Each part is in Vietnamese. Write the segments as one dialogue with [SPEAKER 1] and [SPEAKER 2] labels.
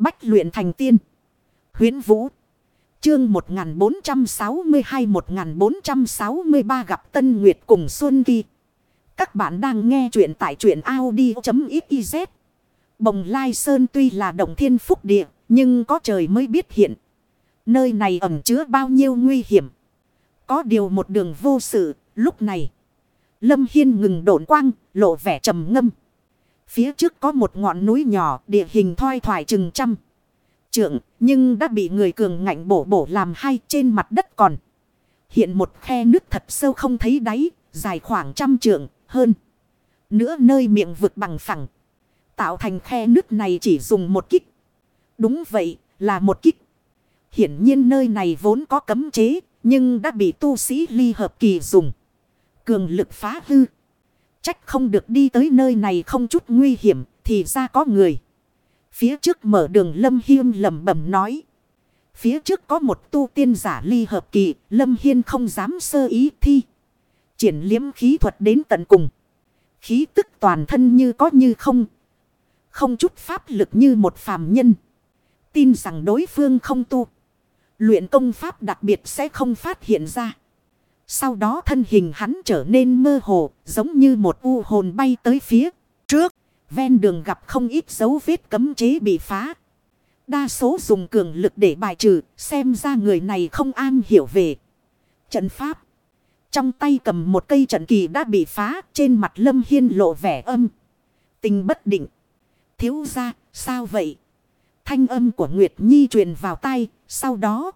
[SPEAKER 1] Bách luyện thành tiên. Huyến Vũ. Chương 1462-1463 gặp Tân Nguyệt cùng Xuân Kỳ. Các bạn đang nghe truyện tại truyện Audi.xyz. Bồng Lai Sơn tuy là động thiên phúc địa, nhưng có trời mới biết hiện. Nơi này ẩn chứa bao nhiêu nguy hiểm. Có điều một đường vô sự, lúc này. Lâm Hiên ngừng độn quang, lộ vẻ trầm ngâm. Phía trước có một ngọn núi nhỏ, địa hình thoi thoải chừng trăm. Trượng, nhưng đã bị người cường ngạnh bổ bổ làm hai trên mặt đất còn. Hiện một khe nước thật sâu không thấy đáy, dài khoảng trăm trượng, hơn. Nữa nơi miệng vực bằng phẳng. Tạo thành khe nước này chỉ dùng một kích. Đúng vậy, là một kích. Hiển nhiên nơi này vốn có cấm chế, nhưng đã bị tu sĩ ly hợp kỳ dùng. Cường lực phá hư. Trách không được đi tới nơi này không chút nguy hiểm, thì ra có người. Phía trước mở đường Lâm Hiên lầm bẩm nói. Phía trước có một tu tiên giả ly hợp kỳ, Lâm Hiên không dám sơ ý thi. Triển liếm khí thuật đến tận cùng. Khí tức toàn thân như có như không. Không chút pháp lực như một phàm nhân. Tin rằng đối phương không tu. Luyện công pháp đặc biệt sẽ không phát hiện ra. Sau đó thân hình hắn trở nên mơ hồ, giống như một u hồn bay tới phía trước. Ven đường gặp không ít dấu vết cấm chế bị phá. Đa số dùng cường lực để bài trừ, xem ra người này không an hiểu về trận pháp. Trong tay cầm một cây trận kỳ đã bị phá, trên mặt Lâm Hiên lộ vẻ âm. Tình bất định. Thiếu ra, sao vậy? Thanh âm của Nguyệt Nhi truyền vào tay, sau đó...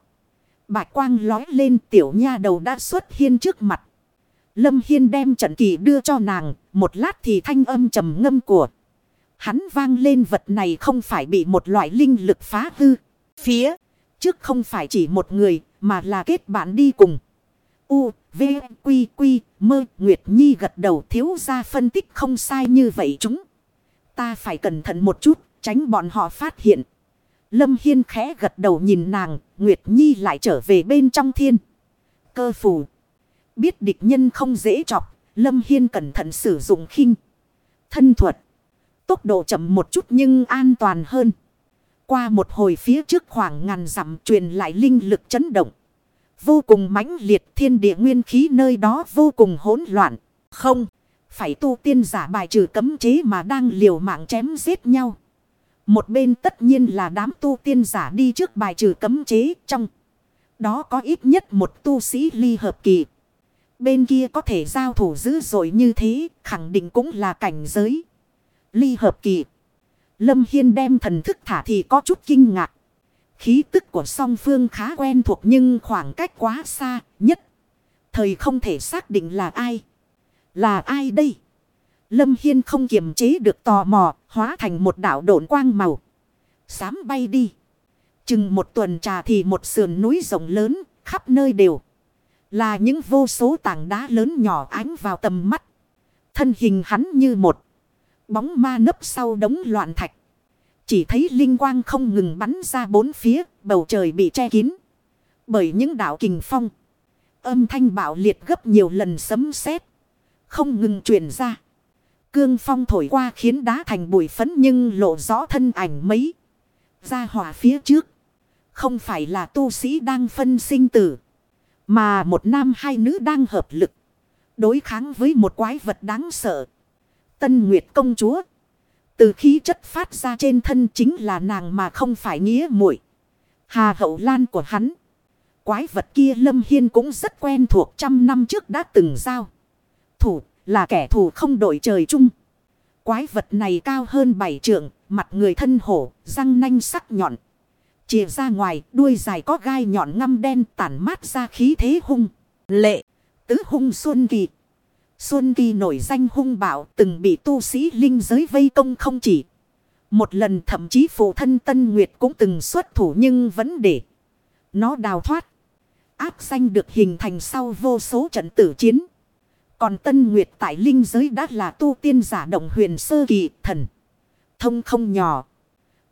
[SPEAKER 1] Bạch quang lói lên tiểu nha đầu đã xuất hiên trước mặt. Lâm Hiên đem trận kỳ đưa cho nàng, một lát thì thanh âm trầm ngâm của. Hắn vang lên vật này không phải bị một loại linh lực phá hư. Phía trước không phải chỉ một người mà là kết bạn đi cùng. U, V, Quy, Quy, Mơ, Nguyệt Nhi gật đầu thiếu ra phân tích không sai như vậy chúng. Ta phải cẩn thận một chút, tránh bọn họ phát hiện. Lâm Hiên khẽ gật đầu nhìn nàng, Nguyệt Nhi lại trở về bên trong thiên. Cơ phù Biết địch nhân không dễ chọc, Lâm Hiên cẩn thận sử dụng khinh. Thân thuật. Tốc độ chậm một chút nhưng an toàn hơn. Qua một hồi phía trước khoảng ngàn dặm truyền lại linh lực chấn động. Vô cùng mãnh liệt thiên địa nguyên khí nơi đó vô cùng hỗn loạn. Không, phải tu tiên giả bài trừ cấm chế mà đang liều mạng chém giết nhau. Một bên tất nhiên là đám tu tiên giả đi trước bài trừ cấm chế trong. Đó có ít nhất một tu sĩ ly hợp kỳ. Bên kia có thể giao thủ dữ dội như thế, khẳng định cũng là cảnh giới. Ly hợp kỳ. Lâm Hiên đem thần thức thả thì có chút kinh ngạc. Khí tức của song phương khá quen thuộc nhưng khoảng cách quá xa nhất. Thời không thể xác định là ai. Là ai đây? Lâm Hiên không kiềm chế được tò mò, hóa thành một đảo độn quang màu. Sám bay đi. Chừng một tuần trà thì một sườn núi rộng lớn, khắp nơi đều. Là những vô số tảng đá lớn nhỏ ánh vào tầm mắt. Thân hình hắn như một bóng ma nấp sau đống loạn thạch. Chỉ thấy linh quang không ngừng bắn ra bốn phía, bầu trời bị che kín. Bởi những đảo kình phong. Âm thanh bạo liệt gấp nhiều lần sấm sét Không ngừng truyền ra. Cương phong thổi qua khiến đá thành bụi phấn nhưng lộ rõ thân ảnh mấy. Ra hỏa phía trước. Không phải là tu sĩ đang phân sinh tử. Mà một nam hai nữ đang hợp lực. Đối kháng với một quái vật đáng sợ. Tân Nguyệt công chúa. Từ khí chất phát ra trên thân chính là nàng mà không phải nghĩa muội Hà hậu lan của hắn. Quái vật kia Lâm Hiên cũng rất quen thuộc trăm năm trước đã từng giao. Thủ là kẻ thù không đổi trời chung. Quái vật này cao hơn bảy trượng, mặt người thân hổ, răng nanh sắc nhọn. Chìa ra ngoài, đuôi dài có gai nhọn ngăm đen tản mát ra khí thế hung. Lệ, tứ hung Xuân Kỳ. Xuân Kỳ nổi danh hung bạo từng bị tu sĩ linh giới vây công không chỉ. Một lần thậm chí phụ thân Tân Nguyệt cũng từng xuất thủ nhưng vẫn để nó đào thoát. Áp xanh được hình thành sau vô số trận tử chiến. Còn Tân Nguyệt tại linh giới đã là tu tiên giả động huyền sơ kỳ thần. Thông không nhỏ.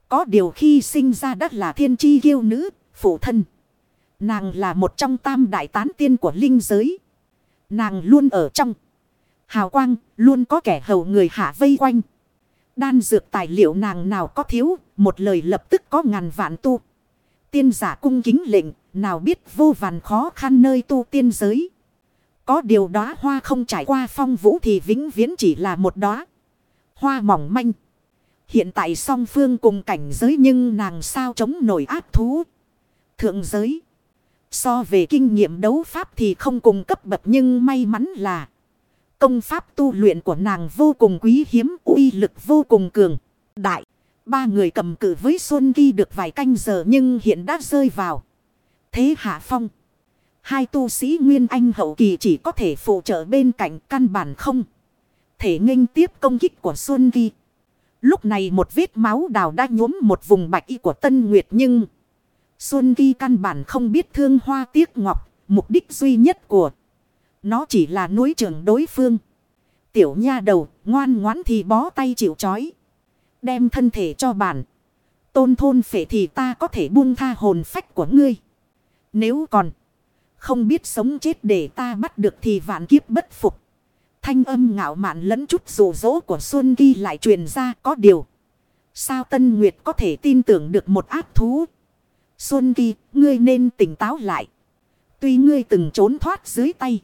[SPEAKER 1] Có điều khi sinh ra đã là thiên chi kiêu nữ, phụ thân. Nàng là một trong tam đại tán tiên của linh giới. Nàng luôn ở trong. Hào quang, luôn có kẻ hầu người hạ vây quanh. Đan dược tài liệu nàng nào có thiếu, một lời lập tức có ngàn vạn tu. Tiên giả cung kính lệnh, nào biết vô vàn khó khăn nơi tu tiên giới. Có điều đó, hoa không trải qua phong vũ thì vĩnh viễn chỉ là một đóa Hoa mỏng manh. Hiện tại song phương cùng cảnh giới nhưng nàng sao chống nổi áp thú. Thượng giới. So về kinh nghiệm đấu pháp thì không cùng cấp bậc nhưng may mắn là. Công pháp tu luyện của nàng vô cùng quý hiếm, uy lực vô cùng cường. Đại. Ba người cầm cự với Xuân Ghi được vài canh giờ nhưng hiện đã rơi vào. Thế hạ phong. Hai tu sĩ Nguyên Anh hậu kỳ chỉ có thể phụ trợ bên cạnh căn bản không. Thể nghênh tiếp công kích của Xuân Ghi. Lúc này một vết máu đào đã nhuốm một vùng bạch y của Tân Nguyệt nhưng... Xuân Ghi căn bản không biết thương hoa tiếc ngọc. Mục đích duy nhất của nó chỉ là núi trường đối phương. Tiểu nha đầu, ngoan ngoãn thì bó tay chịu chói. Đem thân thể cho bản. Tôn thôn phệ thì ta có thể buông tha hồn phách của ngươi. Nếu còn không biết sống chết để ta bắt được thì vạn kiếp bất phục. Thanh âm ngạo mạn lẫn chút rủ rỗ của Xuân Ghi lại truyền ra có điều. Sao Tân Nguyệt có thể tin tưởng được một ác thú? Xuân Ghi, ngươi nên tỉnh táo lại. Tuy ngươi từng trốn thoát dưới tay.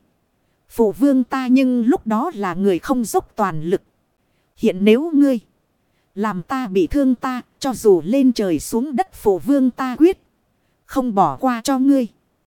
[SPEAKER 1] Phụ vương ta nhưng lúc đó là người không dốc toàn lực. Hiện nếu ngươi làm ta bị thương ta cho dù lên trời xuống đất phụ vương ta quyết. Không bỏ qua cho ngươi.